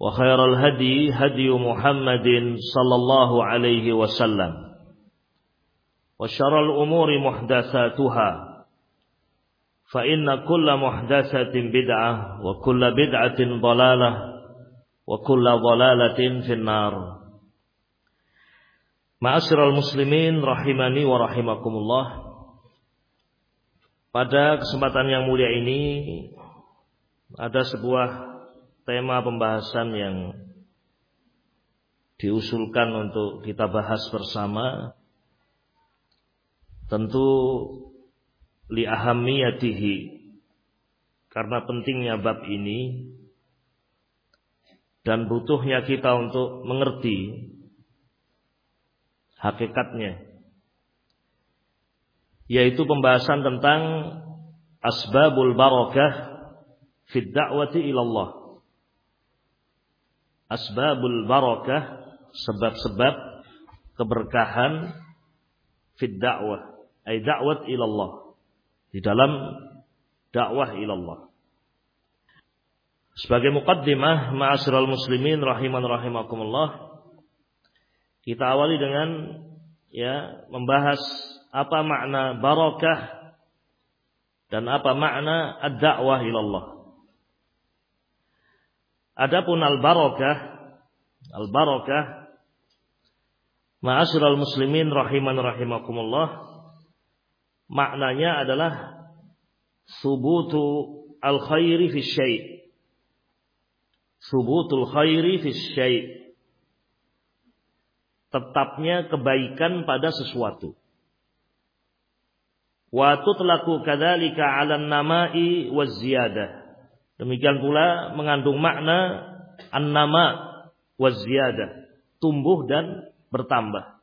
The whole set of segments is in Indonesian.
وخير الهدي هدي محمد صلى الله عليه وسلم وشر الأمور محدثاتها فإن كل محدثة بدعة وكل بدعة ضلالة وكل ضلالة في النار Ma'asyiral muslimin rahimani wa rahimakumullah. Pada kesempatan yang mulia ini ada sebuah tema pembahasan yang diusulkan untuk kita bahas bersama tentu li ahamiyatihi karena pentingnya bab ini dan butuhnya kita untuk mengerti hakikatnya yaitu pembahasan tentang asbabul barakah fid da'wati ilallah asbabul barakah sebab-sebab keberkahan fid dakwah ay da'wat ilallah di dalam dakwah ilallah. Sebagai muqaddimah ma'asyiral muslimin rahiman rahimakumullah kita awali dengan ya membahas apa makna barakah dan apa makna ad-da'wah ilallah Adapun al-barakah, al-barakah Ma'asyiral muslimin rahiman rahimakumullah maknanya adalah subutu al-khairi fi syai' subutul khairi fi syai' tetapnya kebaikan pada sesuatu. Wa tutlaku kadzalika 'ala an-nama'i waz ziyadah Demikian pula mengandung makna an-nama waziyadah, tumbuh dan bertambah.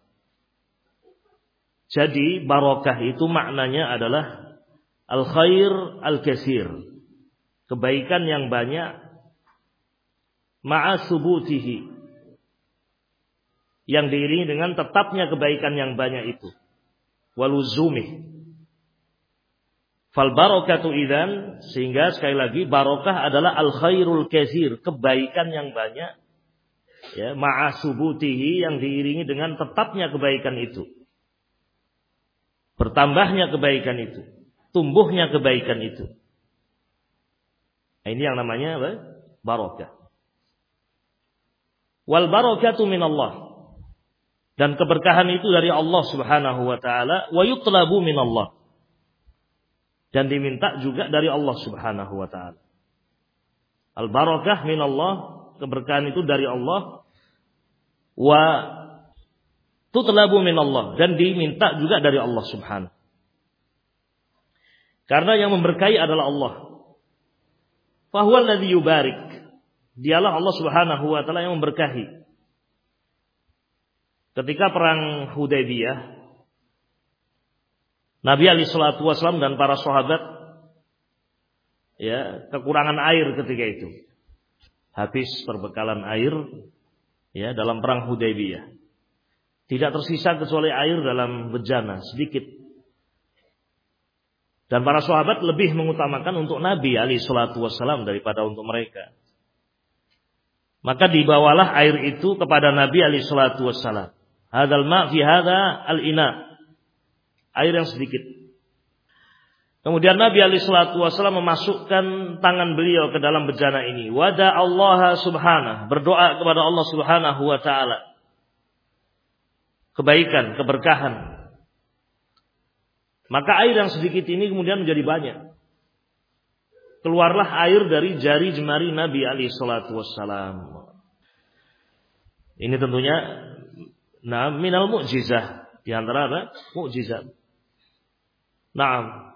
Jadi barokah itu maknanya adalah al-khair al-kasir. Kebaikan yang banyak ma'asubutihi. Yang diiringi dengan tetapnya kebaikan yang banyak itu. Waluzumih Fal barokatu idan sehingga sekali lagi barokah adalah al khairul kesir kebaikan yang banyak ya ma'asubutihi yang diiringi dengan tetapnya kebaikan itu. Bertambahnya kebaikan itu, tumbuhnya kebaikan itu. Nah, ini yang namanya apa? Barokah. Wal barokatu min Allah. Dan keberkahan itu dari Allah Subhanahu wa taala wa yutlabu min Allah dan diminta juga dari Allah Subhanahu wa taala. Al barakah min Allah, keberkahan itu dari Allah wa tutlabu min Allah dan diminta juga dari Allah Subhanahu. Karena yang memberkahi adalah Allah. Fahuwa alladhi yubarik. Dialah Allah Subhanahu wa taala yang memberkahi. Ketika perang Hudaybiyah, Nabi Ali Shallallahu Wasallam dan para sahabat ya kekurangan air ketika itu. Habis perbekalan air ya dalam perang Hudaybiyah. Tidak tersisa kecuali air dalam bejana sedikit. Dan para sahabat lebih mengutamakan untuk Nabi Ali Shallallahu Wasallam daripada untuk mereka. Maka dibawalah air itu kepada Nabi Ali Shallallahu Wasallam. Hadal ma fi hada al ina. Air yang sedikit. Kemudian Nabi Ali Shallallahu Wasallam memasukkan tangan beliau ke dalam bejana ini. Wada Allah Subhanahu berdoa kepada Allah Subhanahu Wa Taala kebaikan, keberkahan. Maka air yang sedikit ini kemudian menjadi banyak. Keluarlah air dari jari jemari Nabi Ali Shallallahu Wasallam. Ini tentunya nah minal mukjizah di antara apa? Mukjizat. Nah,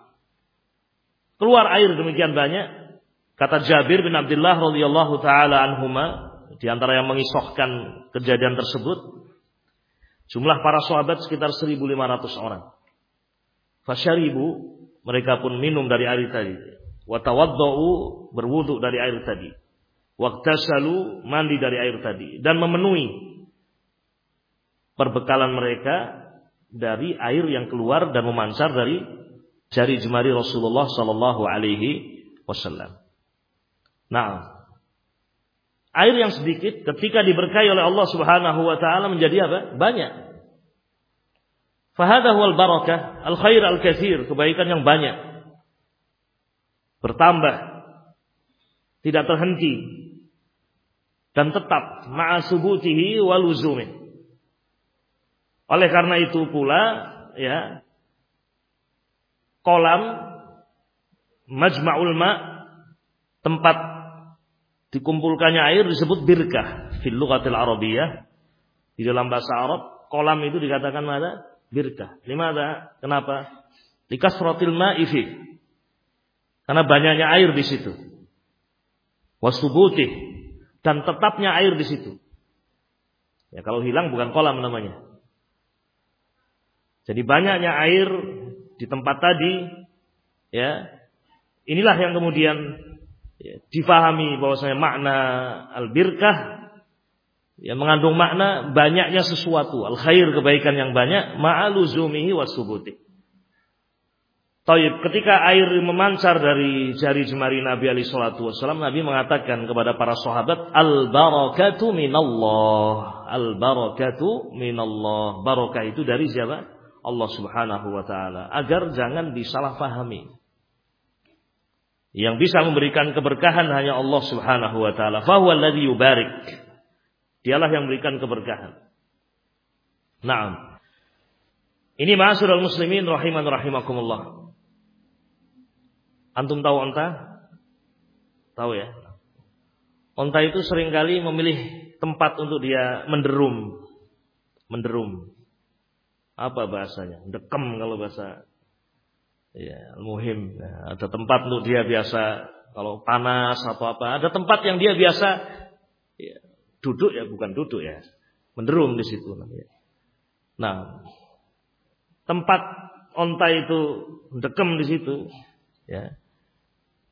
keluar air demikian banyak. Kata Jabir bin Abdullah radhiyallahu taala anhuma di antara yang mengisahkan kejadian tersebut, jumlah para sahabat sekitar 1.500 orang. Fasyaribu mereka pun minum dari air tadi. Watawaddau berwuduk dari air tadi. Waktasalu mandi dari air tadi dan memenuhi perbekalan mereka dari air yang keluar dan memancar dari jari jemari Rasulullah Sallallahu Alaihi Wasallam. Nah, air yang sedikit ketika diberkahi oleh Allah Subhanahu Wa Taala menjadi apa? Banyak. Fahadahu al barakah, al khair al kathir, kebaikan yang banyak. Bertambah. Tidak terhenti. Dan tetap ma'asubutihi waluzumih. Oleh karena itu pula ya kolam majma'ul ma tempat dikumpulkannya air disebut birkah fil lughatil arabiyyah di dalam bahasa Arab kolam itu dikatakan mana birkah. Limada kenapa? Likasratil ma'i fi. Karena banyaknya air di situ. Wasubutih dan tetapnya air di situ. Ya kalau hilang bukan kolam namanya. Jadi banyaknya air di tempat tadi, ya, inilah yang kemudian ya, difahami bahwasanya makna al-birkah yang mengandung makna banyaknya sesuatu, al-khair kebaikan yang banyak, ma'aluzumihi wasubuti. Taib, ketika air memancar dari jari jemari Nabi Ali Shallallahu Wasallam, Nabi mengatakan kepada para sahabat, al barakatu minallah, al barakatu minallah. Barakah itu dari siapa? Allah Subhanahu wa taala agar jangan disalahpahami. Yang bisa memberikan keberkahan hanya Allah Subhanahu wa taala. Fa huwa yubarik. Dialah yang memberikan keberkahan. Naam. Ini ma'asyiral muslimin rahiman rahimakumullah. Antum tahu onta? Tahu ya? Onta itu sering kali memilih tempat untuk dia menderum. Menderum apa bahasanya? Dekem kalau bahasa ya muhim. Nah, ada tempat untuk dia biasa kalau panas atau apa, ada tempat yang dia biasa ya, duduk ya bukan duduk ya, menderum di situ. Nah, tempat onta itu dekem di situ ya.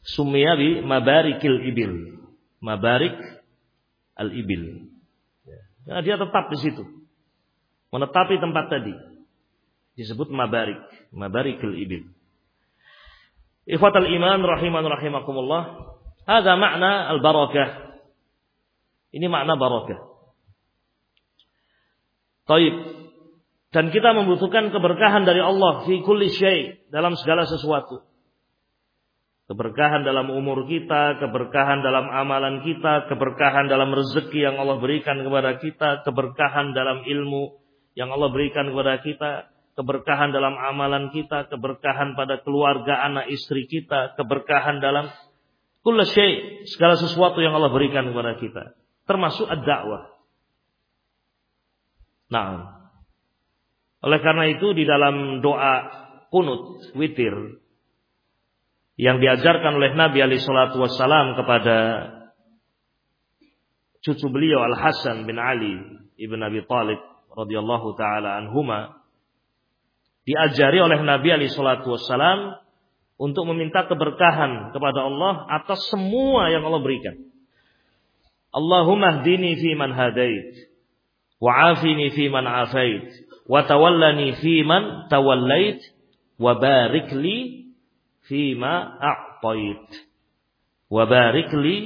Sumia bi mabarikil ibil. Mabarik al ibil. Ya. Dia tetap di situ. Menetapi tempat tadi disebut mabarik, mabarikul ibil. Ikhwatal iman rahiman rahimakumullah. Ada makna al-barakah. Ini makna barakah. Taib. Dan kita membutuhkan keberkahan dari Allah fi kulli syai dalam segala sesuatu. Keberkahan dalam umur kita, keberkahan dalam amalan kita, keberkahan dalam rezeki yang Allah berikan kepada kita, keberkahan dalam ilmu yang Allah berikan kepada kita, keberkahan dalam amalan kita, keberkahan pada keluarga anak istri kita, keberkahan dalam kulla segala sesuatu yang Allah berikan kepada kita, termasuk ad-dakwah. Nah, oleh karena itu di dalam doa kunut witir yang diajarkan oleh Nabi alaihi salatu wasallam kepada cucu beliau Al Hasan bin Ali ibn Abi Talib radhiyallahu taala anhuma diajari oleh Nabi alaihi wassalam untuk meminta keberkahan kepada Allah atas semua yang Allah berikan. Allahumma hdini fi man hadait wa afini fi man afait wa tawallani fi man tawallait wa barik li fi ma a'tait wa barik li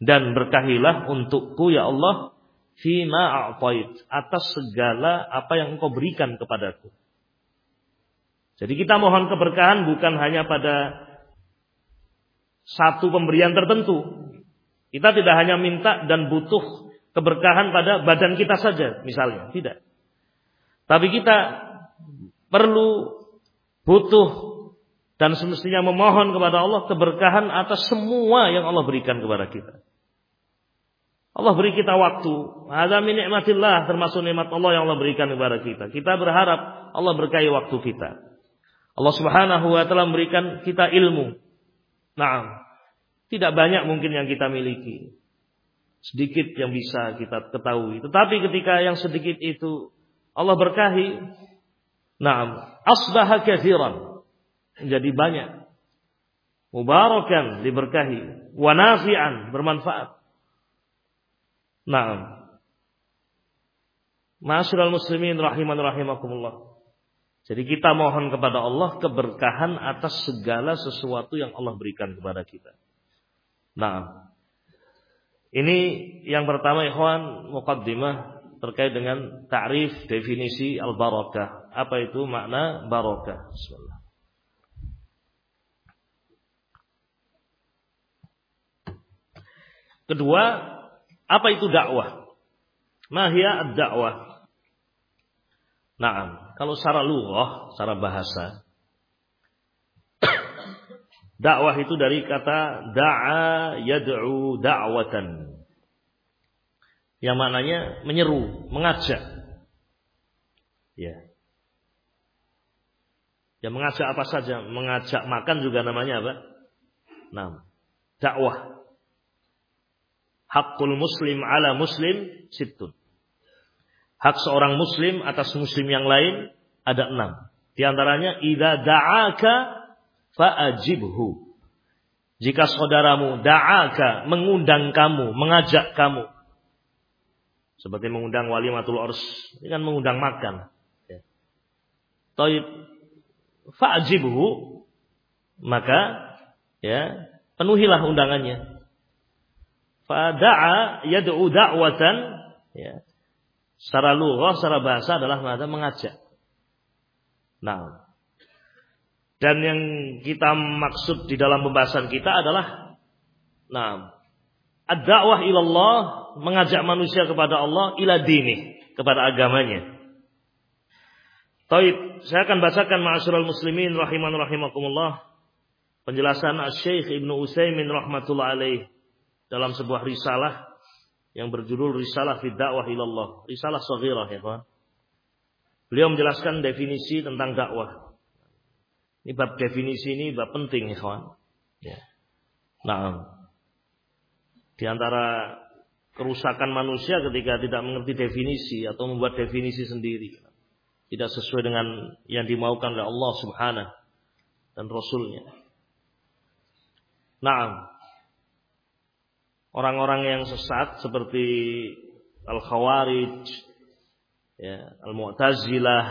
dan berkahilah untukku ya Allah fi ma a'tait atas segala apa yang engkau berikan kepadaku jadi kita mohon keberkahan bukan hanya pada satu pemberian tertentu. Kita tidak hanya minta dan butuh keberkahan pada badan kita saja misalnya, tidak. Tapi kita perlu butuh dan semestinya memohon kepada Allah keberkahan atas semua yang Allah berikan kepada kita. Allah beri kita waktu. Ada nikmatillah termasuk nikmat Allah yang Allah berikan kepada kita. Kita berharap Allah berkahi waktu kita. Allah Subhanahu wa taala memberikan kita ilmu. Nah, tidak banyak mungkin yang kita miliki. Sedikit yang bisa kita ketahui. Tetapi ketika yang sedikit itu Allah berkahi, nah, asbaha kathiran. Menjadi banyak. Mubarakan diberkahi, wa nafi'an bermanfaat. Nah, Masyurul muslimin rahiman rahimakumullah. Jadi kita mohon kepada Allah keberkahan atas segala sesuatu yang Allah berikan kepada kita. Nah, ini yang pertama ikhwan muqaddimah terkait dengan ta'rif definisi al-barakah. Apa itu makna barakah? Bismillah. Kedua, apa itu dakwah? Mahia ad-dakwah. Nah, kalau secara lughah, secara bahasa, dakwah itu dari kata da'a yad'u da'watan. Yang maknanya menyeru, mengajak. Ya. Ya mengajak apa saja, mengajak makan juga namanya apa? Nah, dakwah. Hakul muslim ala muslim situn. Hak seorang muslim atas muslim yang lain ada enam. Di antaranya, Ida da'aka fa'ajibhu. Jika saudaramu da'aka mengundang kamu, mengajak kamu. Seperti mengundang wali matul ors. Ini kan mengundang makan. Ya. Taib. Fa'ajibhu. Maka ya penuhilah undangannya. Fada'a yad'u da'watan. Ya secara lughah, secara bahasa adalah mengajak. Nah, dan yang kita maksud di dalam pembahasan kita adalah nah, ad-da'wah ilallah mengajak manusia kepada Allah ila dini, kepada agamanya. Taib, saya akan bacakan ma'asyiral muslimin rahiman rahimakumullah penjelasan Syekh Ibnu Utsaimin rahmatullah alaih dalam sebuah risalah yang berjudul Risalah fi Dakwah Ilallah. Risalah saghirah ya kawan. Beliau menjelaskan definisi tentang dakwah. Ini bab definisi ini bab penting ya kawan. Ya. Nah, di antara kerusakan manusia ketika tidak mengerti definisi atau membuat definisi sendiri. Tidak sesuai dengan yang dimaukan oleh Allah subhanahu dan Rasulnya. Nah, orang-orang yang sesat seperti Al-Khawarij, ya, Al-Mu'tazilah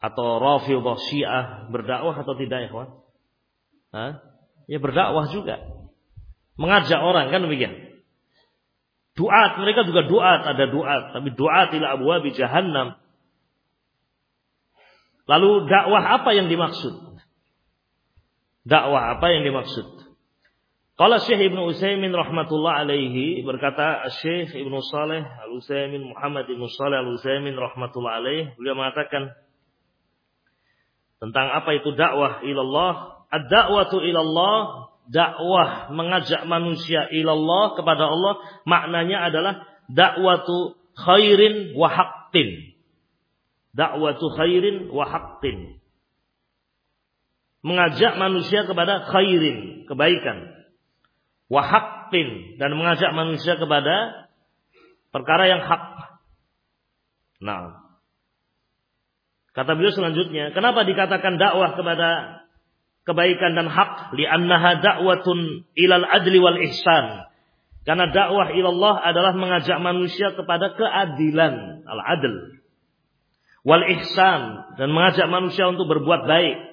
atau Rafidhah Syiah berdakwah atau tidak ya? Ya berdakwah juga. Mengajak orang kan demikian. Duat, mereka juga duat, ada duat, tapi duat ila abwabi jahannam. Lalu dakwah apa yang dimaksud? Dakwah apa yang dimaksud? Qala Syekh Ibnu Utsaimin rahmatullah alaihi berkata Syekh Ibnu Saleh Al-Utsaimin Muhammad Ibnu Saleh Al-Utsaimin rahmatullah alaihi beliau mengatakan tentang apa itu dakwah ilallah. Ad-da'watu ilallah dakwah mengajak manusia ilallah kepada Allah maknanya adalah dakwatu khairin wa haqqin. Dakwatu khairin wa haqqin. Mengajak manusia kepada khairin kebaikan wahak haqqin dan mengajak manusia kepada perkara yang hak. Nah, kata beliau selanjutnya, kenapa dikatakan dakwah kepada kebaikan dan hak? Li'annaha da'watun ilal adli wal ihsan. Karena dakwah ilallah adalah mengajak manusia kepada keadilan, al-adl. Wal ihsan dan mengajak manusia untuk berbuat baik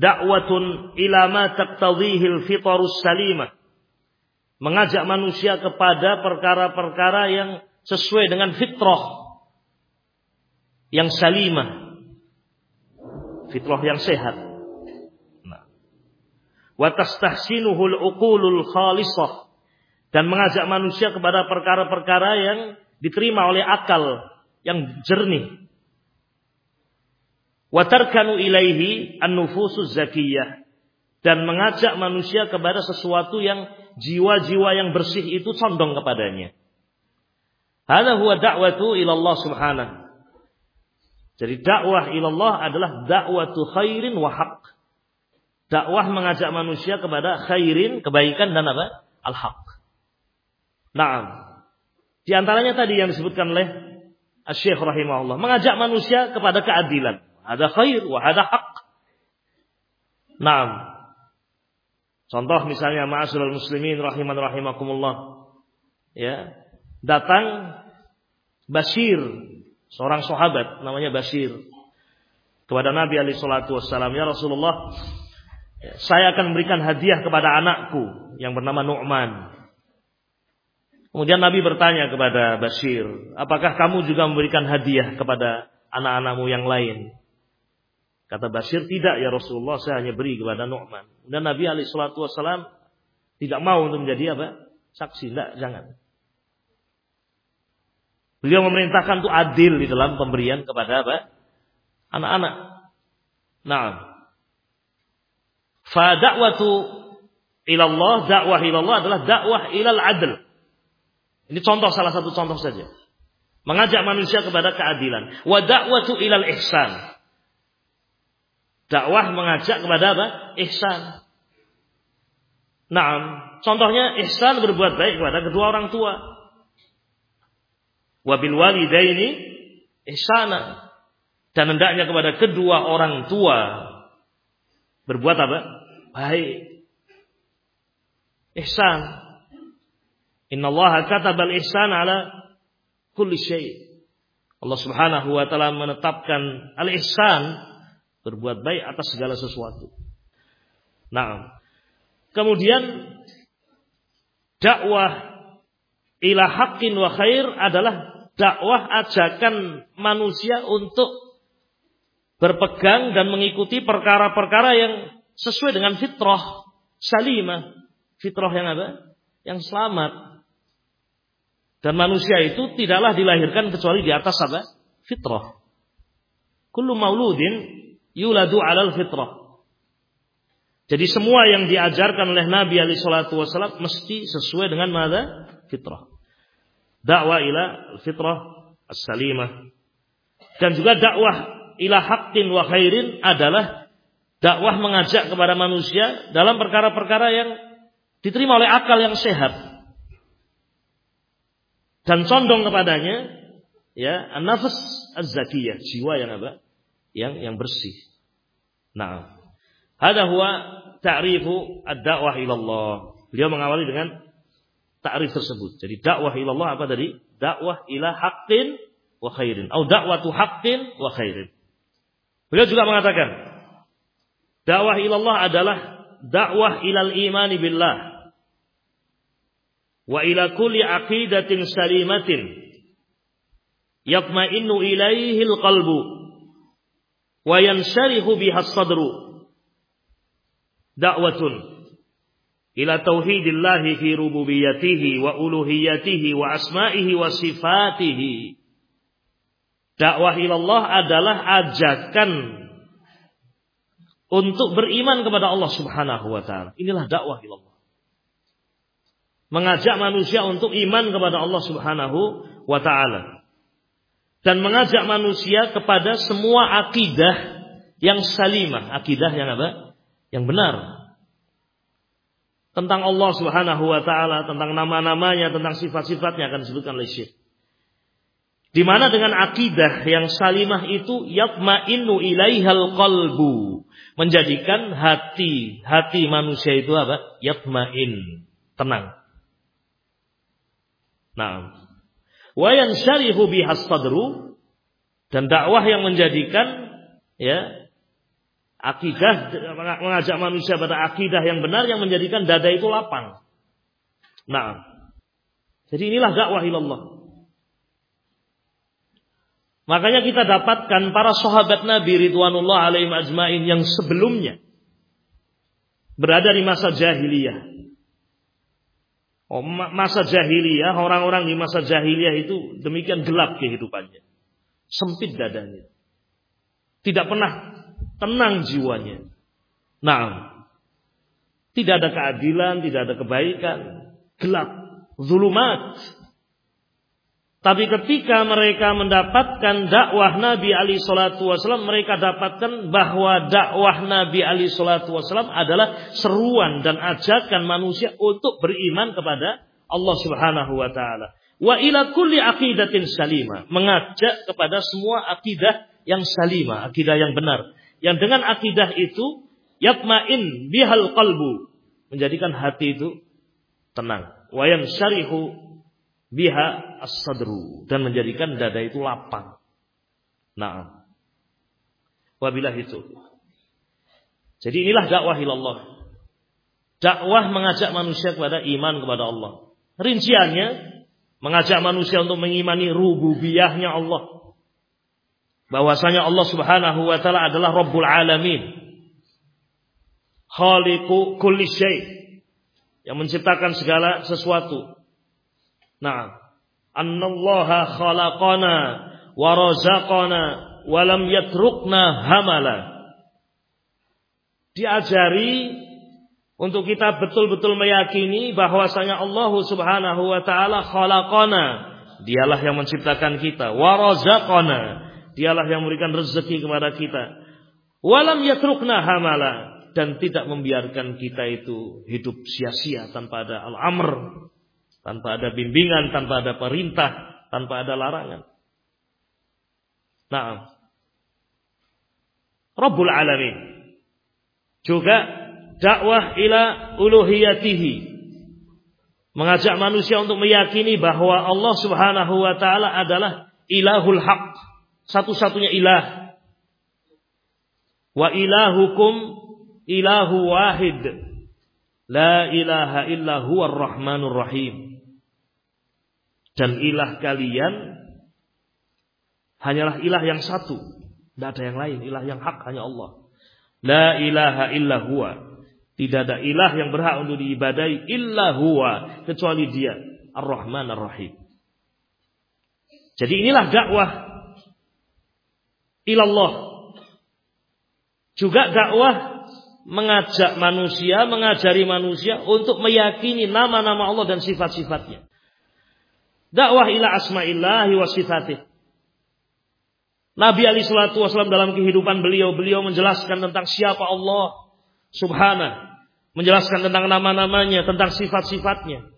dakwatun ila ma taqtadhihi fitarus salimah mengajak manusia kepada perkara-perkara yang sesuai dengan fitrah. Yang salimah fitrah yang sehat. Nah. Wa tastahsinuhul uqulul khalisah. Dan mengajak manusia kepada perkara-perkara yang diterima oleh akal yang jernih Watarkanu ilaihi an-nufusuz zakiyah dan mengajak manusia kepada sesuatu yang jiwa-jiwa yang bersih itu condong kepadanya. Hada huwa da'watu ila Allah subhanahu. Jadi dakwah ila Allah adalah dakwatu khairin wa haq. Dakwah mengajak manusia kepada khairin, kebaikan dan apa? Al-haq. Naam. Di antaranya tadi yang disebutkan oleh Syekh rahimahullah, mengajak manusia kepada keadilan. Ada khair wa ada hak. Naam. Contoh misalnya ma'asyiral muslimin rahiman rahimakumullah. Ya. Datang Bashir, seorang sahabat namanya Bashir kepada Nabi alaihi salatu "Ya Rasulullah, saya akan memberikan hadiah kepada anakku yang bernama Nu'man." Kemudian Nabi bertanya kepada Bashir, "Apakah kamu juga memberikan hadiah kepada anak-anakmu yang lain?" Kata Bashir, tidak ya Rasulullah, saya hanya beri kepada Nu'man. Dan Nabi alaihi wasallam tidak mau untuk menjadi apa? Saksi, tidak, jangan. Beliau memerintahkan untuk adil di dalam pemberian kepada apa? Anak-anak. Nah. Fa da'watu ilallah, dakwah ilallah adalah dakwah ilal adl. Ini contoh salah satu contoh saja. Mengajak manusia kepada keadilan. Wa da'watu ilal ihsan. Dakwah mengajak kepada apa? Ihsan. Nah, contohnya ihsan berbuat baik kepada kedua orang tua. Wabil walidaini ihsana. Dan hendaknya kepada kedua orang tua berbuat apa? Baik. Ihsan. Inna Allah katabal ihsan ala kulli syai. Allah Subhanahu wa taala menetapkan al-ihsan berbuat baik atas segala sesuatu. Nah, kemudian dakwah ila haqqin wa khair adalah dakwah ajakan manusia untuk berpegang dan mengikuti perkara-perkara yang sesuai dengan fitrah salimah, fitrah yang ada, yang selamat. Dan manusia itu tidaklah dilahirkan kecuali di atas apa? Fitrah. Kullu mauludin yuladu alal fitrah. Jadi semua yang diajarkan oleh Nabi alaihi salatu wasallam mesti sesuai dengan mana? Fitrah. Dakwah ila fitrah as-salimah. Dan juga dakwah ila haqqin wa khairin adalah dakwah mengajak kepada manusia dalam perkara-perkara yang diterima oleh akal yang sehat. Dan condong kepadanya ya an-nafs az-zakiyah, jiwa yang apa? Yang yang bersih. Nah, ada huwa ta'rifu ad-da'wah ila Allah. Beliau mengawali dengan ta'rif tersebut. Jadi dakwah ila Allah apa tadi? Dakwah ila haqqin wa khairin. Atau dakwatu haqqin wa khairin. Beliau juga mengatakan dakwah ila Allah adalah dakwah ilal imani billah wa ila kulli aqidatin salimatin yatma'innu ilaihi al-qalbu wa yansharihu biha sadru da'watun ila tauhidillahi fi rububiyyatihi wa uluhiyatihi wa asma'ihi wa dakwah ilallah adalah ajakan untuk beriman kepada Allah Subhanahu wa taala. Inilah dakwah ilallah. Mengajak manusia untuk iman kepada Allah Subhanahu wa taala dan mengajak manusia kepada semua akidah yang salimah, akidah yang apa? Yang benar. tentang Allah Subhanahu wa taala, tentang nama-namanya, tentang sifat-sifatnya akan disebutkan oleh Syekh. Di mana dengan akidah yang salimah itu yatma'innu ilaihal qalbu, menjadikan hati hati manusia itu apa? Yatma'in, tenang. Nah, wa yansharihu bihas sadru dan dakwah yang menjadikan ya Akidah mengajak manusia pada akidah yang benar yang menjadikan dada itu lapang. Nah, jadi inilah dakwah ilallah. Makanya kita dapatkan para sahabat Nabi Ridwanullah alaihim ajmain yang sebelumnya berada di masa jahiliyah. Oh, masa jahiliyah, orang-orang di masa jahiliyah itu demikian gelap kehidupannya. Sempit dadanya. Tidak pernah tenang jiwanya. Nah, tidak ada keadilan, tidak ada kebaikan, gelap, zulumat. Tapi ketika mereka mendapatkan dakwah Nabi Ali Shallallahu Wasallam, mereka dapatkan bahwa dakwah Nabi Ali Shallallahu Wasallam adalah seruan dan ajakan manusia untuk beriman kepada Allah Subhanahu Wa Taala. Wa ila kulli aqidatin salimah, mengajak kepada semua akidah yang salimah, akidah yang benar yang dengan akidah itu yatmain bihal qalbu menjadikan hati itu tenang wayan syarihu biha as-sadru. Dan menjadikan dada itu lapang. Nah wabilah itu jadi inilah dakwah ilallah. Dakwah mengajak manusia kepada iman kepada Allah. Rinciannya mengajak manusia untuk mengimani rububiyahnya Allah. Bahwasanya Allah Subhanahu wa taala adalah Rabbul Alamin. Khaliqu kulli syai. Yang menciptakan segala sesuatu. Nah, annallaha khalaqana wa razaqana wa lam yatrukna hamala. Diajari untuk kita betul-betul meyakini bahwasanya Allah Subhanahu wa taala khalaqana, dialah yang menciptakan kita, wa razaqana, Dialah yang memberikan rezeki kepada kita. Walam yatrukna hamala. Dan tidak membiarkan kita itu hidup sia-sia tanpa ada al-amr, tanpa ada bimbingan, tanpa ada perintah, tanpa ada larangan. Nah, Rabbul Alamin juga dakwah ila uluhiyatihi mengajak manusia untuk meyakini bahwa Allah Subhanahu wa taala adalah ilahul haq satu-satunya ilah. Wa ilahukum ilahu wahid. La ilaha illa huwa rahmanur rahim. Dan ilah kalian hanyalah ilah yang satu. Tidak ada yang lain. Ilah yang hak hanya Allah. La ilaha illa huwa. Tidak ada ilah yang berhak untuk diibadai illa huwa. Kecuali dia. Ar-Rahman Ar-Rahim. Jadi inilah dakwah ilallah. Juga dakwah mengajak manusia, mengajari manusia untuk meyakini nama-nama Allah dan sifat-sifatnya. Dakwah ila asma'illahi wa sifatih. Nabi Ali Shallallahu Wasallam dalam kehidupan beliau, beliau menjelaskan tentang siapa Allah Subhanahu, menjelaskan tentang nama-namanya, tentang sifat-sifatnya.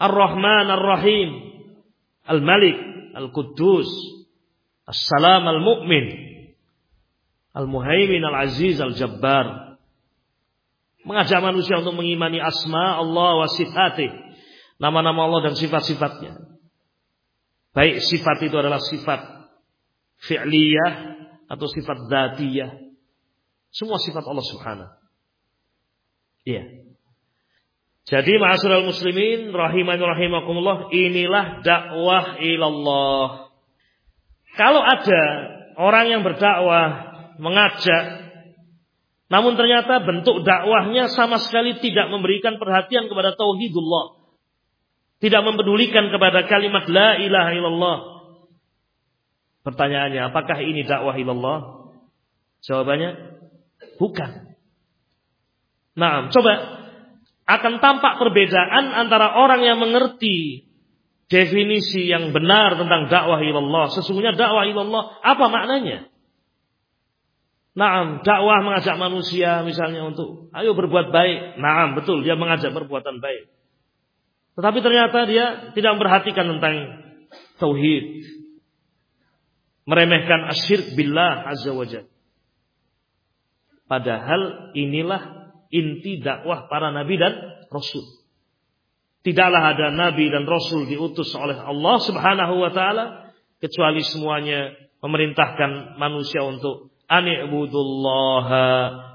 Ar-Rahman, Ar-Rahim, Al-Malik, Al-Quddus, Assalam al-mu'min. Al-muhaimin al-aziz al-jabbar. Mengajak manusia untuk mengimani asma Allah wa sifatih. Nama-nama Allah dan sifat-sifatnya. Baik sifat itu adalah sifat fi'liyah atau sifat datiyah. Semua sifat Allah subhanahu. Iya. Jadi ma'asyiral muslimin rahimani rahimakumullah inilah dakwah ilallah. Kalau ada orang yang berdakwah mengajak namun ternyata bentuk dakwahnya sama sekali tidak memberikan perhatian kepada tauhidullah. Tidak mempedulikan kepada kalimat la ilaha illallah. Pertanyaannya, apakah ini dakwah ilallah? Jawabannya, bukan. Nah, coba akan tampak perbedaan antara orang yang mengerti definisi yang benar tentang dakwah ilallah. Sesungguhnya dakwah ilallah apa maknanya? Naam, dakwah mengajak manusia misalnya untuk ayo berbuat baik. Naam, betul dia mengajak perbuatan baik. Tetapi ternyata dia tidak memperhatikan tentang tauhid. Meremehkan asyirk billah azza wajalla. Padahal inilah inti dakwah para nabi dan rasul. Tidaklah ada nabi dan rasul diutus oleh Allah Subhanahu wa taala kecuali semuanya memerintahkan manusia untuk ani'budullaha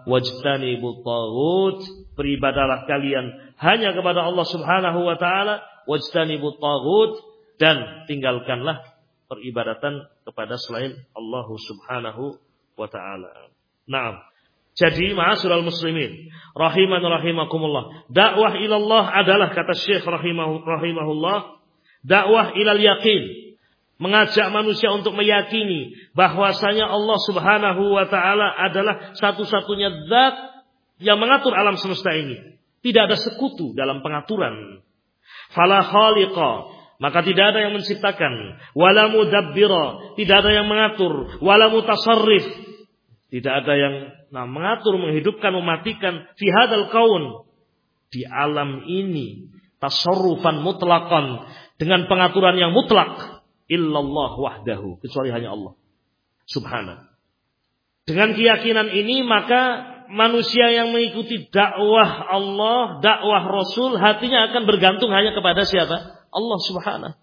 wajtanibut tagut beribadalah kalian hanya kepada Allah Subhanahu wa taala wajtanibut tagut dan tinggalkanlah peribadatan kepada selain Allah Subhanahu wa taala. Naam. Jadi ma'asyiral muslimin, rahiman rahimakumullah. Dakwah ilallah adalah kata Syekh rahimahullah, dakwah ilal yakin. Mengajak manusia untuk meyakini bahwasanya Allah Subhanahu wa taala adalah satu-satunya zat yang mengatur alam semesta ini. Tidak ada sekutu dalam pengaturan. Fala khaliqa, maka tidak ada yang menciptakan, wala mudabbira, tidak ada yang mengatur, wala mutasarrif, tidak ada yang nah, mengatur, menghidupkan, mematikan fi hadal kaun. Di alam ini tasarrufan mutlakon dengan pengaturan yang mutlak. Illallah wahdahu. Kecuali hanya Allah. Subhanahu dengan keyakinan ini maka manusia yang mengikuti dakwah Allah, dakwah Rasul, hatinya akan bergantung hanya kepada siapa? Allah Subhanahu.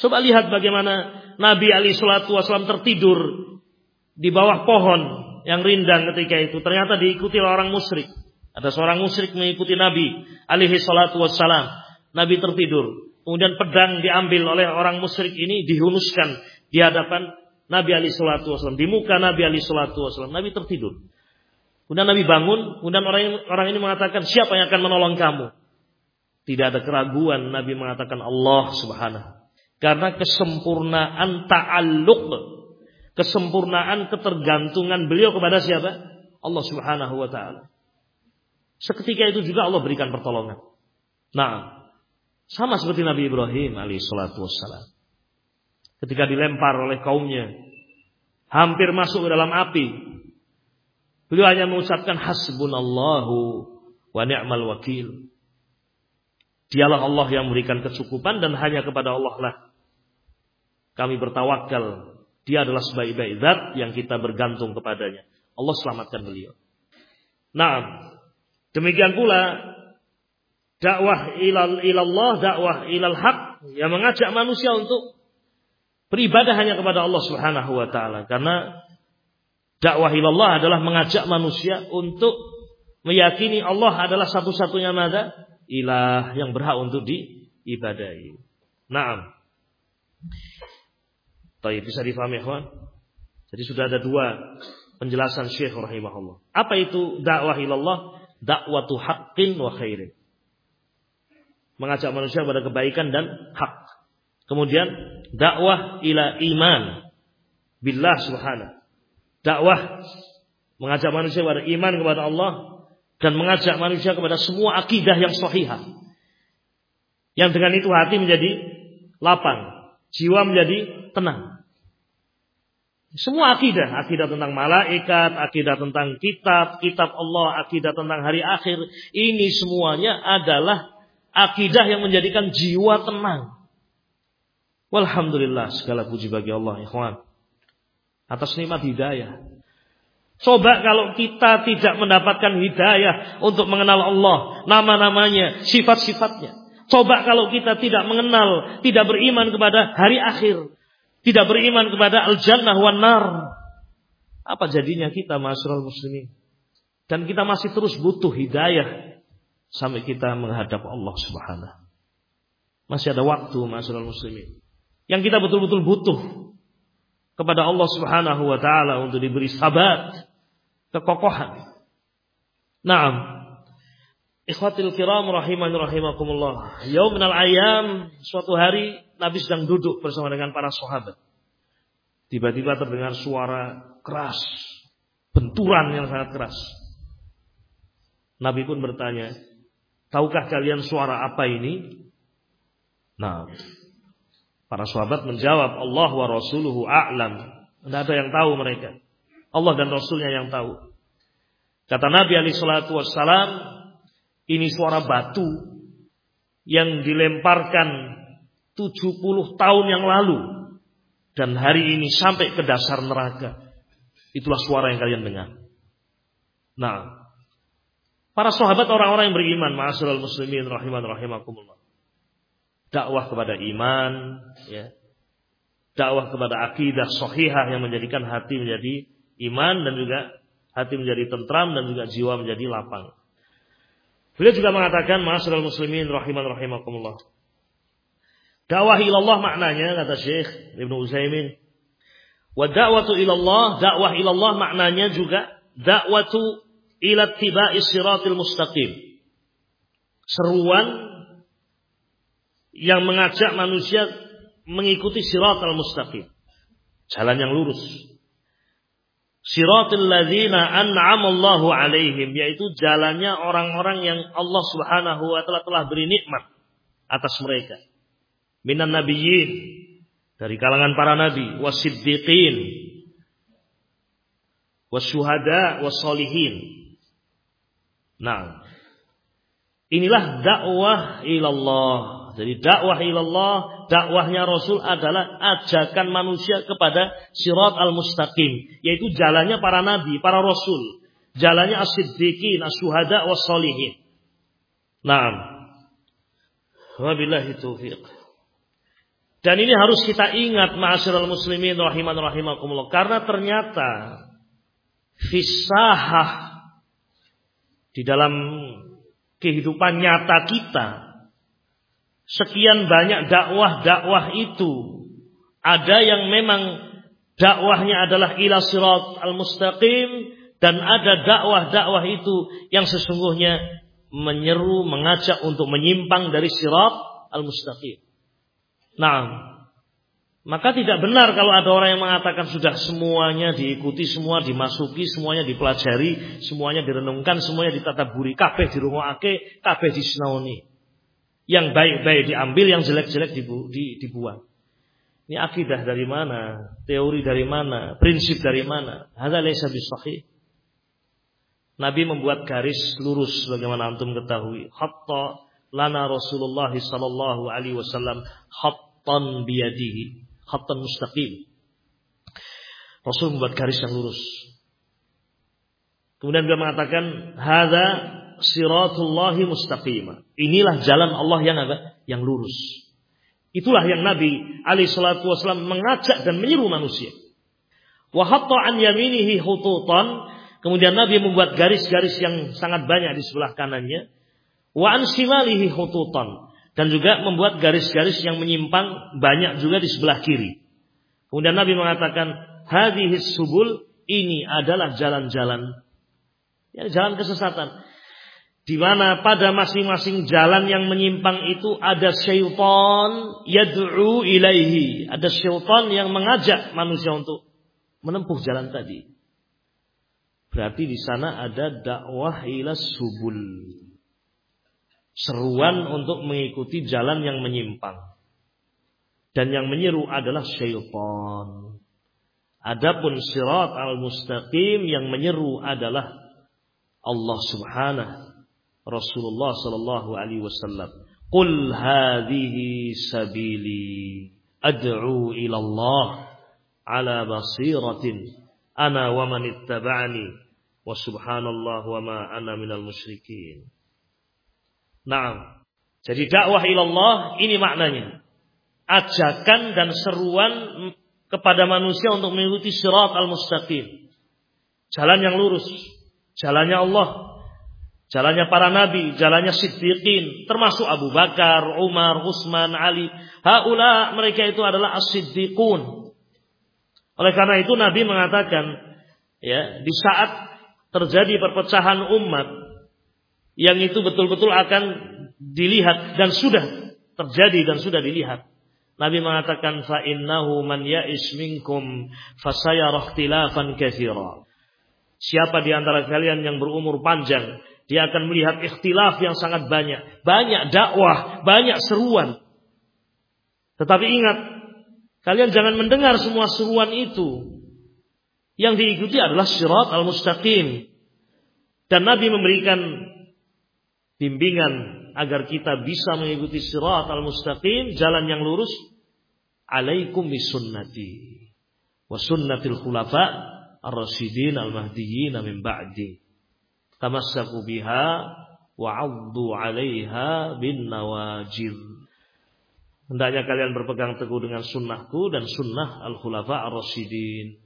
Coba lihat bagaimana Nabi Ali Shallallahu Wasallam tertidur di bawah pohon yang rindang ketika itu ternyata diikuti orang musyrik. Ada seorang musyrik mengikuti Nabi alaihi salatu wassalam. Nabi tertidur. Kemudian pedang diambil oleh orang musyrik ini dihunuskan di hadapan Nabi alaihi salatu wassalam. Di muka Nabi alaihi salatu wassalam. Nabi tertidur. Kemudian Nabi bangun. Kemudian orang ini, orang ini mengatakan siapa yang akan menolong kamu? Tidak ada keraguan Nabi mengatakan Allah subhanahu. Karena kesempurnaan ta'alluq kesempurnaan ketergantungan beliau kepada siapa? Allah Subhanahu wa taala. Seketika itu juga Allah berikan pertolongan. Nah, sama seperti Nabi Ibrahim alaihissalatu wassalam. Ketika dilempar oleh kaumnya, hampir masuk ke dalam api. Beliau hanya mengucapkan hasbunallahu wa ni'mal wakil. Dialah Allah yang memberikan kecukupan dan hanya kepada Allah lah kami bertawakal dia adalah sebaik-baik zat yang kita bergantung kepadanya. Allah selamatkan beliau. Nah, demikian pula dakwah ilal ilallah, dakwah ilal haq yang mengajak manusia untuk beribadah hanya kepada Allah Subhanahu wa taala karena dakwah ilallah adalah mengajak manusia untuk meyakini Allah adalah satu-satunya mada ilah yang berhak untuk diibadahi. Naam. Baik, bisa difahami ya Jadi sudah ada dua penjelasan Syekh rahimahullah. Apa itu dakwah ilallah? Dakwatu haqqin wa khairin. Mengajak manusia pada kebaikan dan hak. Kemudian dakwah ila iman billah subhanahu. Dakwah mengajak manusia pada iman kepada Allah dan mengajak manusia kepada semua akidah yang sahihah. Yang dengan itu hati menjadi lapang, jiwa menjadi tenang. Semua akidah, akidah tentang malaikat, akidah tentang kitab, kitab Allah, akidah tentang hari akhir, ini semuanya adalah akidah yang menjadikan jiwa tenang. Walhamdulillah segala puji bagi Allah, ikhwan. Atas nikmat hidayah. Coba kalau kita tidak mendapatkan hidayah untuk mengenal Allah, nama-namanya, sifat-sifatnya. Coba kalau kita tidak mengenal, tidak beriman kepada hari akhir, tidak beriman kepada al-jannah wan nar. Apa jadinya kita masyarakat muslimin? Dan kita masih terus butuh hidayah sampai kita menghadap Allah Subhanahu. Masih ada waktu masyarakat muslimin. Yang kita betul-betul butuh kepada Allah Subhanahu wa taala untuk diberi sabat, kekokohan. Naam, Ikhwatil kiram rahimani rahimakumullah. Yaum minal ayam suatu hari Nabi sedang duduk bersama dengan para sahabat. Tiba-tiba terdengar suara keras, benturan yang sangat keras. Nabi pun bertanya, "Tahukah kalian suara apa ini?" Nah, para sahabat menjawab, "Allah wa rasuluhu a'lam." Tidak ada yang tahu mereka. Allah dan Rasulnya yang tahu. Kata Nabi Ali Shallallahu Wasallam, ini suara batu yang dilemparkan 70 tahun yang lalu dan hari ini sampai ke dasar neraka. Itulah suara yang kalian dengar. Nah, para sahabat orang-orang yang beriman, ma'asyiral muslimin rahiman rahimakumullah. Dakwah kepada iman, ya. Dakwah kepada akidah sahihah yang menjadikan hati menjadi iman dan juga hati menjadi tentram dan juga jiwa menjadi lapang. Beliau juga mengatakan ma'asyiral muslimin rahiman rahimakumullah. Dakwah ilallah maknanya kata Syekh Ibnu Utsaimin. Wa da'watu ilallah, dakwah ilallah maknanya juga dakwatu ila tibai siratil mustaqim. Seruan yang mengajak manusia mengikuti siratal mustaqim. Jalan yang lurus. Siratul ladzina an'amallahu alaihim yaitu jalannya orang-orang yang Allah Subhanahu wa taala telah beri nikmat atas mereka. Minan nabiyyin dari kalangan para nabi, wasiddiqin, wasyuhada, wassolihin. Nah, inilah dakwah ilallah jadi dakwah ilallah, dakwahnya Rasul adalah ajakan manusia kepada sirat al-mustaqim. Yaitu jalannya para nabi, para rasul. Jalannya as-siddiqin, as-suhada, was-solihin. Naam. Wabillahi taufiq. Dan ini harus kita ingat ma'asyiral muslimin rahiman rahimakumullah. Karena ternyata fisahah di dalam kehidupan nyata kita sekian banyak dakwah-dakwah itu ada yang memang dakwahnya adalah ila sirat al-mustaqim dan ada dakwah-dakwah itu yang sesungguhnya menyeru, mengajak untuk menyimpang dari sirat al-mustaqim. Nah, maka tidak benar kalau ada orang yang mengatakan sudah semuanya diikuti, semua dimasuki, semuanya dipelajari, semuanya direnungkan, semuanya buri, kabeh dirungoake, kabeh disnauni. Yang baik-baik diambil, yang jelek-jelek dibu dibuang. Ini akidah dari mana? Teori dari mana? Prinsip dari mana? Hadza laysa bisahih. Nabi membuat garis lurus bagaimana antum ketahui. Hatta lana Rasulullah sallallahu alaihi wasallam hattan biyadihi, hattan mustaqim. Rasul membuat garis yang lurus. Kemudian dia mengatakan, "Hadza siratullahi mustaqimah. Inilah jalan Allah yang apa? Yang lurus. Itulah yang Nabi Ali Shallallahu Wasallam mengajak dan menyeru manusia. Wahatta an yaminihi hututan. Kemudian Nabi membuat garis-garis yang sangat banyak di sebelah kanannya. Wa an shimalihi hututan. Dan juga membuat garis-garis yang menyimpang banyak juga di sebelah kiri. Kemudian Nabi mengatakan, hadhis subul ini adalah jalan-jalan. Ya, jalan kesesatan di mana pada masing-masing jalan yang menyimpang itu ada syaitan yad'u ilaihi. Ada syaitan yang mengajak manusia untuk menempuh jalan tadi. Berarti di sana ada dakwah ila subul. Seruan untuk mengikuti jalan yang menyimpang. Dan yang menyeru adalah syaitan. Adapun sirat al-mustaqim yang menyeru adalah Allah subhanahu Rasulullah sallallahu alaihi wasallam, "Qul hadhihi sabili ad'u ila Allah ala basiratin ana wa man ittaba'ani wa subhanallah wa ma ana minal musyrikin." Naam. Jadi dakwah ilallah ini maknanya. Ajakan dan seruan kepada manusia untuk mengikuti sirat al-mustaqim. Jalan yang lurus. Jalannya Allah Jalannya para nabi, jalannya siddiqin, termasuk Abu Bakar, Umar, Utsman, Ali. Haula mereka itu adalah as-siddiqun. Oleh karena itu Nabi mengatakan, ya, di saat terjadi perpecahan umat yang itu betul-betul akan dilihat dan sudah terjadi dan sudah dilihat. Nabi mengatakan fa innahu man ya'is minkum fasayara ikhtilafan katsira. Siapa di antara kalian yang berumur panjang dia akan melihat ikhtilaf yang sangat banyak. Banyak dakwah, banyak seruan. Tetapi ingat, kalian jangan mendengar semua seruan itu. Yang diikuti adalah syirat al-mustaqim. Dan Nabi memberikan bimbingan agar kita bisa mengikuti syirat al-mustaqim, jalan yang lurus. Alaikum bisunnati wa sunnatil khulafa ar-rasyidin al-mahdiyyin min ba'di. Tamassaku biha wa 'addu 'alaiha bin nawajir. Hendaknya kalian berpegang teguh dengan sunnahku dan sunnah al-khulafa ar-rasyidin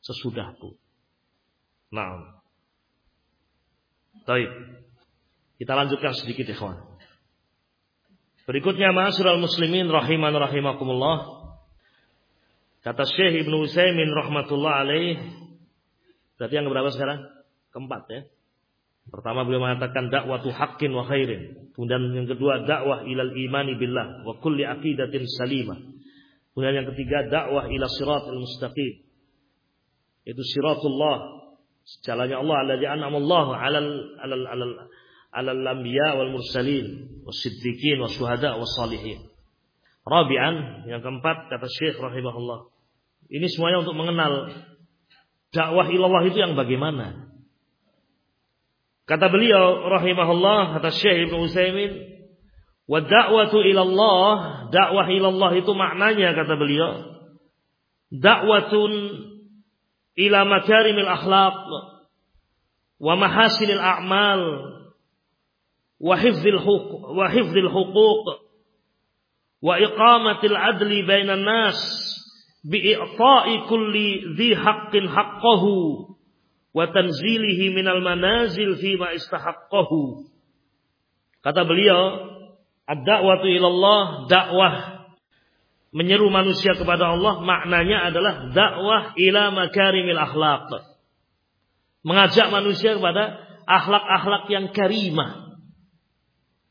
sesudahku. Nah. Baik. Kita lanjutkan sedikit ikhwan. Berikutnya ma'asyiral muslimin rahiman rahimakumullah. Kata Syekh Ibnu Utsaimin rahmatullah alaih. Berarti yang berapa sekarang? Keempat ya. Pertama beliau mengatakan dakwatu haqqin wa khairin. Kemudian yang kedua dakwah ilal imani billah wa kulli aqidatin salimah. Kemudian yang ketiga dakwah ila siratal mustaqim itu siratullah jalannya Allah alladzi an'amallahu 'alal 'alal 'alal 'alal anbiya wal mursalin wasiddiqin wasyuhada wassalihin. Rabi'an yang keempat kata Syekh rahimahullah. Ini semuanya untuk mengenal dakwah ilallah itu yang bagaimana. Kata beliau rahimahullah kata Syekh Ibnu Utsaimin wa da'watu ilallah dakwah ilallah itu maknanya kata beliau dakwatun ila makarimil akhlaq wa mahasinil a'mal wa hifdzil huquq wa iqamatil adli bainan nas bi i'ta'i kulli dhi haqqin haqqahu wa tanzilihi minal manazil fi ma istahaqqahu kata beliau ad-da'watu ilallah dakwah menyeru manusia kepada Allah maknanya adalah dakwah ila makarimil akhlaq. Mengajak manusia kepada akhlak-akhlak yang karimah.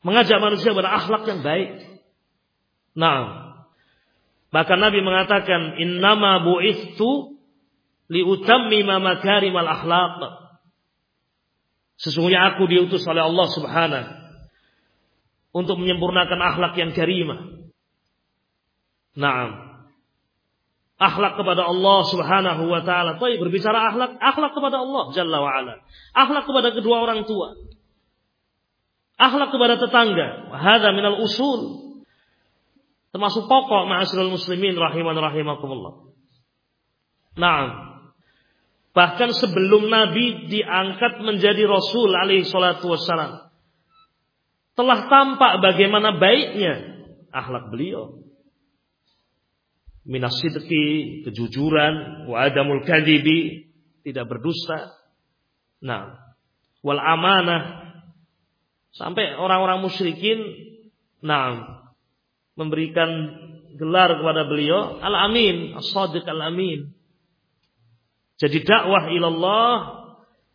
Mengajak manusia kepada akhlak yang baik. Nah, bahkan Nabi mengatakan innama bu'ithu liutammima makarimal akhlaq. Sesungguhnya aku diutus oleh Allah Subhanahu untuk menyempurnakan akhlak yang karimah. Naam. Akhlak kepada Allah Subhanahu wa taala. Tapi berbicara akhlak, akhlak kepada Allah Jalla wa ala. Akhlak kepada kedua orang tua. Akhlak kepada tetangga. Hadza minal usul. Termasuk pokok ma'asyiral muslimin rahiman rahimakumullah. Naam. Bahkan sebelum Nabi diangkat menjadi Rasul alaihi salatu wassalam. Telah tampak bagaimana baiknya akhlak beliau minasidqi, kejujuran, wa adamul kadhibi, tidak berdusta. Nah, wal amanah sampai orang-orang musyrikin nah memberikan gelar kepada beliau al-amin, as-sadiq al-amin. Jadi dakwah ilallah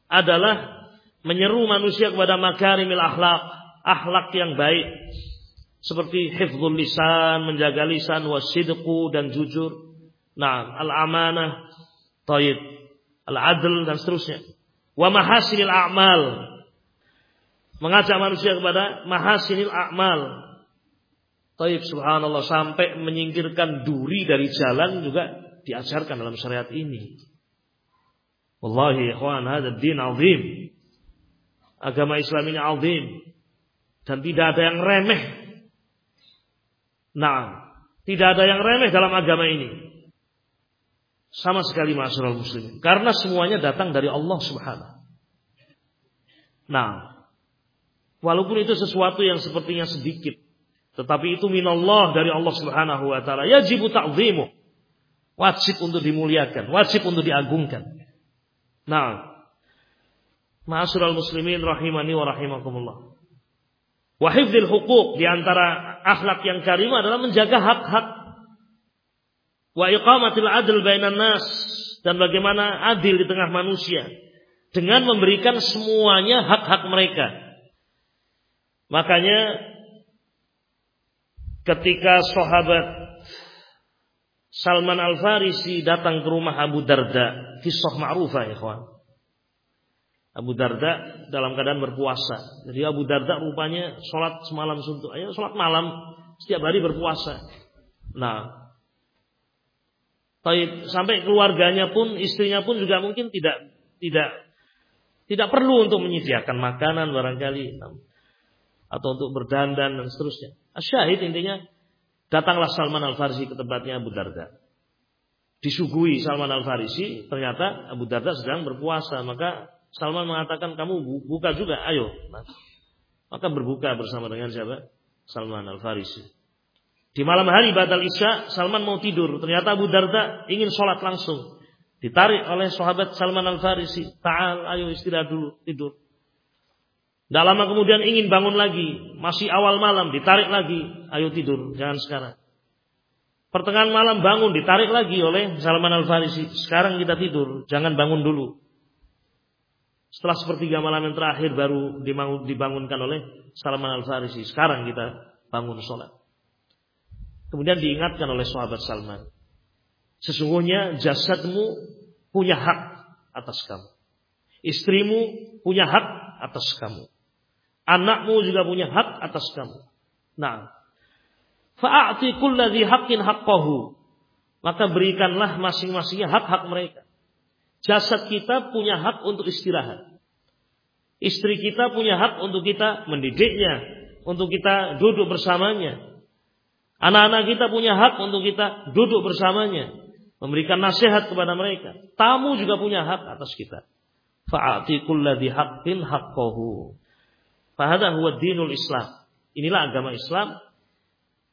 adalah menyeru manusia kepada makarimil akhlak, akhlak yang baik seperti hifdzul lisan, menjaga lisan, wasidqu dan jujur. Nah, al-amanah, taib, al-adl dan seterusnya. Wa mahasinil a'mal. Mengajak manusia kepada mahasinil a'mal. Taib subhanallah sampai menyingkirkan duri dari jalan juga diajarkan dalam syariat ini. Wallahi ikhwan, hadha din azim. Agama Islam ini azim. Dan tidak ada yang remeh Nah, tidak ada yang remeh dalam agama ini. Sama sekali masyarakat muslimin. Karena semuanya datang dari Allah subhanahu. Nah, walaupun itu sesuatu yang sepertinya sedikit. Tetapi itu minallah dari Allah subhanahu wa ta'ala. Yajibu ta'zimu. Wajib untuk dimuliakan. Wajib untuk diagungkan. Nah, masyarakat muslimin rahimani wa rahimakumullah. Wahifdil hukuk di antara akhlak yang karim adalah menjaga hak-hak. Wa iqamatil adl bainan nas dan bagaimana adil di tengah manusia dengan memberikan semuanya hak-hak mereka. Makanya ketika sahabat Salman Al-Farisi datang ke rumah Abu Darda, kisah ma'rufah ya kawan. Abu Darda dalam keadaan berpuasa. Jadi Abu Darda rupanya sholat semalam suntuk. Ayo sholat malam setiap hari berpuasa. Nah, Taib sampai keluarganya pun, istrinya pun juga mungkin tidak tidak tidak perlu untuk menyediakan makanan barangkali atau untuk berdandan dan seterusnya. Asyahid intinya datanglah Salman Al Farisi ke tempatnya Abu Darda. Disuguhi Salman Al Farisi, ternyata Abu Darda sedang berpuasa, maka Salman mengatakan kamu buka juga, ayo. Maka berbuka bersama dengan siapa? Salman Al Farisi. Di malam hari batal isya, Salman mau tidur. Ternyata Abu Darda ingin sholat langsung. Ditarik oleh sahabat Salman Al-Farisi. Ta'al, ayo istirahat dulu, tidur. Tidak lama kemudian ingin bangun lagi. Masih awal malam, ditarik lagi. Ayo tidur, jangan sekarang. Pertengahan malam bangun, ditarik lagi oleh Salman Al-Farisi. Sekarang kita tidur, jangan bangun dulu. Setelah sepertiga malam yang terakhir baru dibangunkan oleh Salman Al-Farisi. Sekarang kita bangun sholat. Kemudian diingatkan oleh sahabat Salman. Sesungguhnya jasadmu punya hak atas kamu. Istrimu punya hak atas kamu. Anakmu juga punya hak atas kamu. Nah, fa'ati kulladhi haqqin haqqahu. Maka berikanlah masing-masingnya hak-hak mereka. Jasad kita punya hak untuk istirahat. Istri kita punya hak untuk kita mendidiknya, untuk kita duduk bersamanya, Anak-anak kita punya hak untuk kita duduk bersamanya, memberikan nasihat kepada mereka. Tamu juga punya hak atas kita. Fa'ati kulladhi haqqin haqqahu. Fahada huwa dinul Islam. Inilah agama Islam.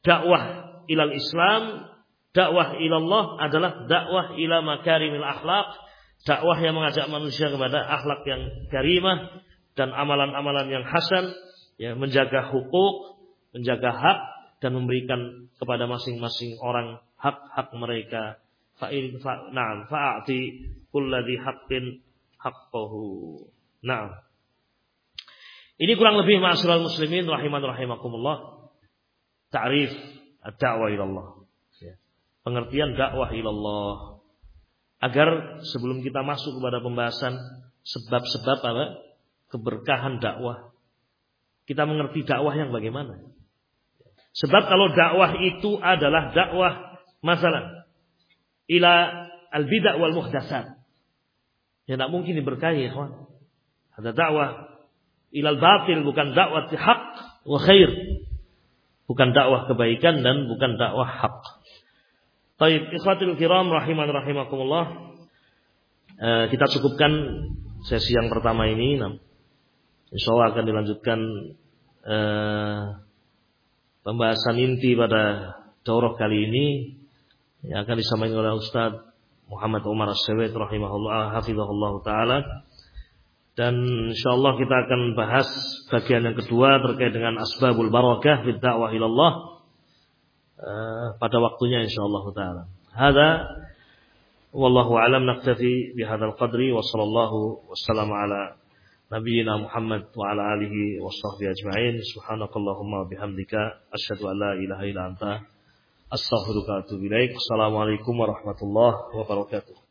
Dakwah ilal Islam, dakwah ilallah adalah dakwah ila makarimil akhlak. Dakwah yang mengajak manusia kepada akhlak yang karimah dan amalan-amalan yang hasan, ya, menjaga hukuk, menjaga hak, dan memberikan kepada masing-masing orang hak-hak mereka. Fa'in fa, na'am fa'ati kulladhi haqqin haqqahu. Na'am. Ini kurang lebih ma'asyiral muslimin rahiman rahimakumullah. Ta'rif ad-da'wah ilallah. Ya. Pengertian dakwah ilallah. Agar sebelum kita masuk kepada pembahasan sebab-sebab apa? Keberkahan dakwah. Kita mengerti dakwah yang bagaimana? Sebab kalau dakwah itu adalah dakwah masalah ila al bidah wal muhdasat. Ya tidak mungkin diberkahi, ya Ada dakwah ilal batil bukan dakwah hak wa khair. Bukan dakwah kebaikan dan bukan dakwah hak. Baik, ikhwatul kiram rahiman rahimakumullah. Eh, kita cukupkan sesi yang pertama ini. Insya Allah akan dilanjutkan eh, pembahasan inti pada daurah kali ini yang akan disampaikan oleh Ustaz Muhammad Umar As-Sawid rahimahullah hafizahullah taala dan insyaallah kita akan bahas bagian yang kedua terkait dengan asbabul barakah bid da'wah ilallah uh, pada waktunya insyaallah taala. Hadza wallahu alam naktafi bi hadzal qadri wa sallallahu wasallam ala nabiyyina Muhammad wa ala alihi wa sahbihi ajma'in. Subhanakallahumma bihamdika asyhadu an la ilaha illa anta astaghfiruka wa atubu ilaik. Assalamualaikum warahmatullahi wabarakatuh.